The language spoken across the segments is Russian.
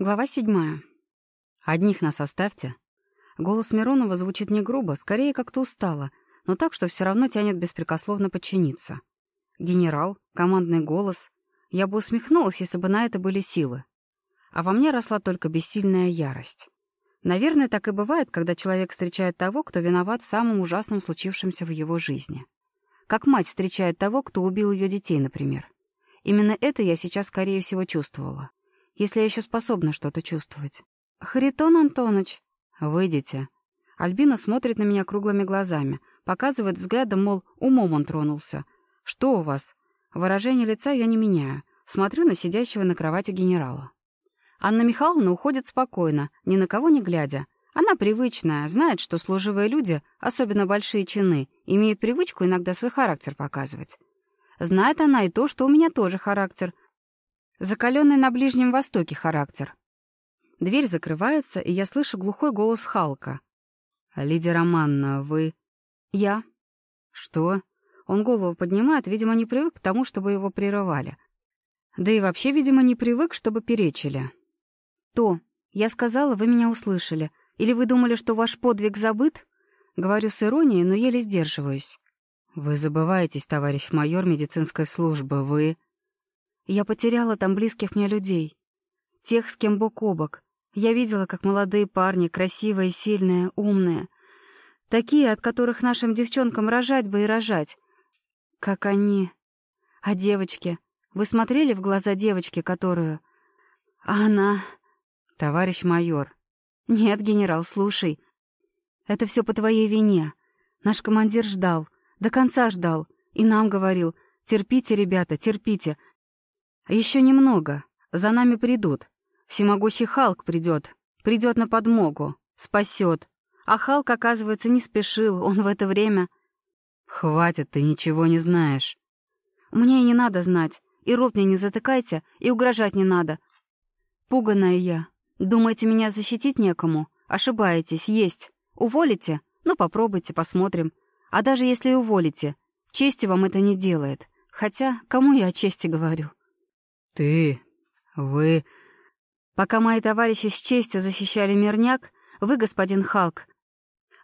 Глава седьмая. «Одних нас оставьте». Голос Миронова звучит не грубо, скорее как-то устало, но так, что все равно тянет беспрекословно подчиниться. Генерал, командный голос. Я бы усмехнулась, если бы на это были силы. А во мне росла только бессильная ярость. Наверное, так и бывает, когда человек встречает того, кто виноват в самом ужасном случившемся в его жизни. Как мать встречает того, кто убил ее детей, например. Именно это я сейчас, скорее всего, чувствовала если я еще способна что-то чувствовать. «Харитон Антонович!» «Выйдите». Альбина смотрит на меня круглыми глазами, показывает взглядом, мол, умом он тронулся. «Что у вас?» Выражение лица я не меняю. Смотрю на сидящего на кровати генерала. Анна Михайловна уходит спокойно, ни на кого не глядя. Она привычная, знает, что служивые люди, особенно большие чины, имеют привычку иногда свой характер показывать. Знает она и то, что у меня тоже характер — Закаленный на Ближнем Востоке характер. Дверь закрывается, и я слышу глухой голос Халка. «Лидия Романна, вы...» «Я». «Что?» Он голову поднимает, видимо, не привык к тому, чтобы его прерывали. Да и вообще, видимо, не привык, чтобы перечили. «То. Я сказала, вы меня услышали. Или вы думали, что ваш подвиг забыт?» Говорю с иронией, но еле сдерживаюсь. «Вы забываетесь, товарищ майор медицинской службы. Вы...» Я потеряла там близких мне людей. Тех, с кем бок о бок. Я видела, как молодые парни, красивые, сильные, умные. Такие, от которых нашим девчонкам рожать бы и рожать. Как они. А девочки? Вы смотрели в глаза девочки, которую... А она... Товарищ майор. Нет, генерал, слушай. Это все по твоей вине. Наш командир ждал. До конца ждал. И нам говорил. Терпите, ребята, терпите. Еще немного. За нами придут. Всемогущий Халк придет. Придет на подмогу. Спасет. А Халк, оказывается, не спешил. Он в это время... Хватит, ты ничего не знаешь. Мне и не надо знать. И рот мне не затыкайте, и угрожать не надо. Пуганая я. Думаете, меня защитить некому? Ошибаетесь, есть. Уволите? Ну, попробуйте, посмотрим. А даже если уволите, чести вам это не делает. Хотя, кому я о чести говорю? «Ты... вы...» Пока мои товарищи с честью защищали мирняк, вы, господин Халк,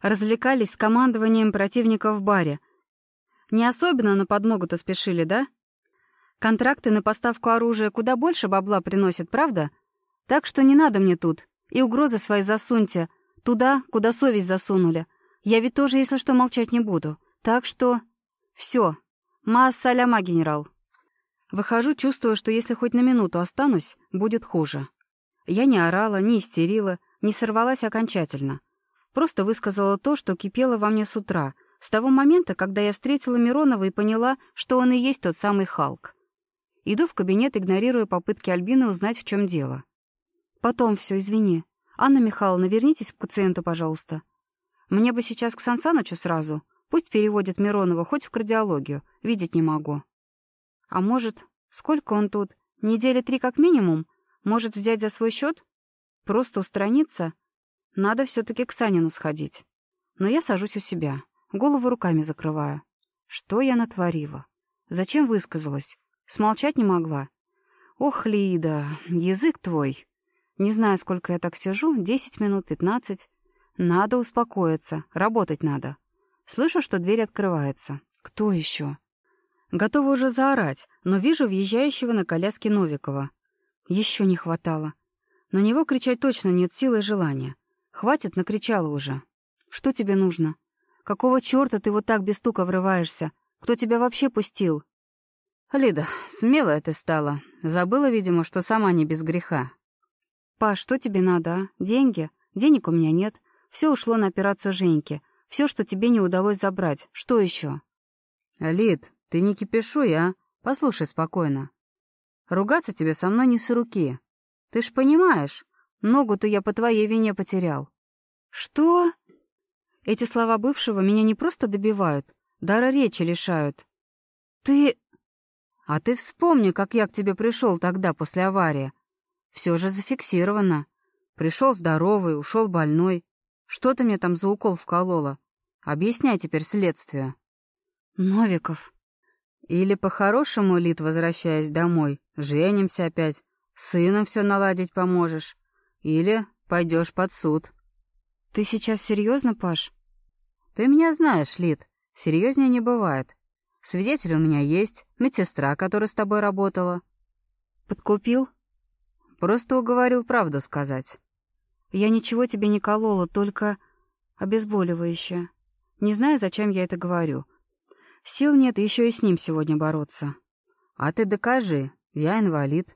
развлекались с командованием противника в баре. Не особенно на подмогу-то спешили, да? Контракты на поставку оружия куда больше бабла приносят, правда? Так что не надо мне тут. И угрозы свои засуньте. Туда, куда совесть засунули. Я ведь тоже, если что, молчать не буду. Так что... Все. Ма-саляма, генерал. Выхожу, чувствуя, что если хоть на минуту останусь, будет хуже. Я не орала, не истерила, не сорвалась окончательно. Просто высказала то, что кипело во мне с утра, с того момента, когда я встретила Миронова и поняла, что он и есть тот самый Халк. Иду в кабинет, игнорируя попытки Альбины узнать, в чем дело. «Потом все, извини. Анна Михайловна, вернитесь к пациенту, пожалуйста. Мне бы сейчас к Сансанычу сразу. Пусть переводит Миронова хоть в кардиологию. Видеть не могу». А может, сколько он тут? Недели три как минимум? Может, взять за свой счет? Просто устраниться? Надо все-таки к Санину сходить. Но я сажусь у себя, голову руками закрываю. Что я натворила? Зачем высказалась? Смолчать не могла. Ох, Лида, язык твой. Не знаю, сколько я так сижу, десять минут, пятнадцать. Надо успокоиться, работать надо. Слышу, что дверь открывается. Кто еще? Готова уже заорать, но вижу въезжающего на коляске Новикова. Еще не хватало. На него кричать точно нет силы и желания. Хватит, накричала уже. Что тебе нужно? Какого черта ты вот так без стука врываешься? Кто тебя вообще пустил? Лида, смелая ты стала. Забыла, видимо, что сама не без греха. Па, что тебе надо, а? Деньги? Денег у меня нет. Все ушло на операцию Женьки. Все, что тебе не удалось забрать. Что еще? Лид, ты не кипишуй, а? Послушай спокойно. Ругаться тебе со мной не с руки. Ты ж понимаешь, ногу-то я по твоей вине потерял. Что? Эти слова бывшего меня не просто добивают, дара речи лишают. Ты... А ты вспомни, как я к тебе пришел тогда после аварии. Все же зафиксировано. Пришел здоровый, ушел больной. Что ты мне там за укол вколола? Объясняй теперь следствие. Новиков. Или по-хорошему, Лид, возвращаясь домой, женимся опять, сыном все наладить поможешь. Или пойдешь под суд. Ты сейчас серьезно, Паш? Ты меня знаешь, Лид. Серьезнее не бывает. Свидетель у меня есть, медсестра, которая с тобой работала. Подкупил? Просто уговорил правду сказать. Я ничего тебе не колола, только обезболивающее. Не знаю, зачем я это говорю. Сил нет еще и с ним сегодня бороться. А ты докажи, я инвалид.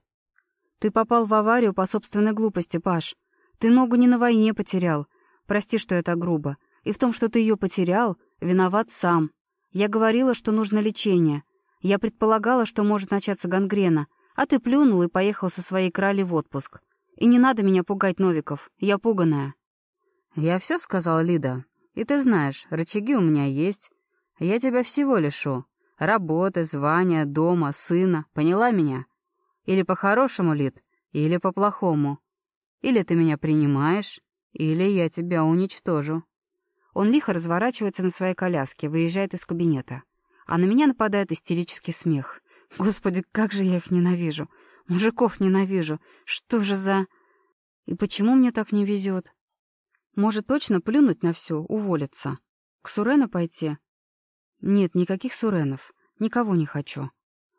Ты попал в аварию по собственной глупости, Паш. Ты ногу не на войне потерял. Прости, что это грубо. И в том, что ты ее потерял, виноват сам. Я говорила, что нужно лечение. Я предполагала, что может начаться гангрена, а ты плюнул и поехал со своей крали в отпуск. И не надо меня пугать, Новиков, я пуганая. Я все сказал, Лида. И ты знаешь, рычаги у меня есть. Я тебя всего лишу. Работы, звания, дома, сына. Поняла меня? Или по-хорошему, Лид, или по-плохому. Или ты меня принимаешь, или я тебя уничтожу. Он лихо разворачивается на своей коляске, выезжает из кабинета. А на меня нападает истерический смех. Господи, как же я их ненавижу. Мужиков ненавижу. Что же за... И почему мне так не везет? Может, точно плюнуть на все, уволиться? К Сурена пойти? Нет, никаких Суренов. Никого не хочу.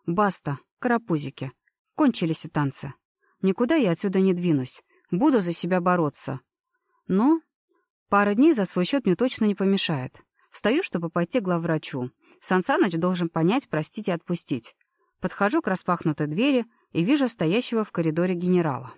Баста, карапузики. Кончились и танцы. Никуда я отсюда не двинусь. Буду за себя бороться. Но пара дней за свой счет мне точно не помешает. Встаю, чтобы пойти к главврачу. Сансаныч должен понять, простить и отпустить. Подхожу к распахнутой двери и вижу стоящего в коридоре генерала.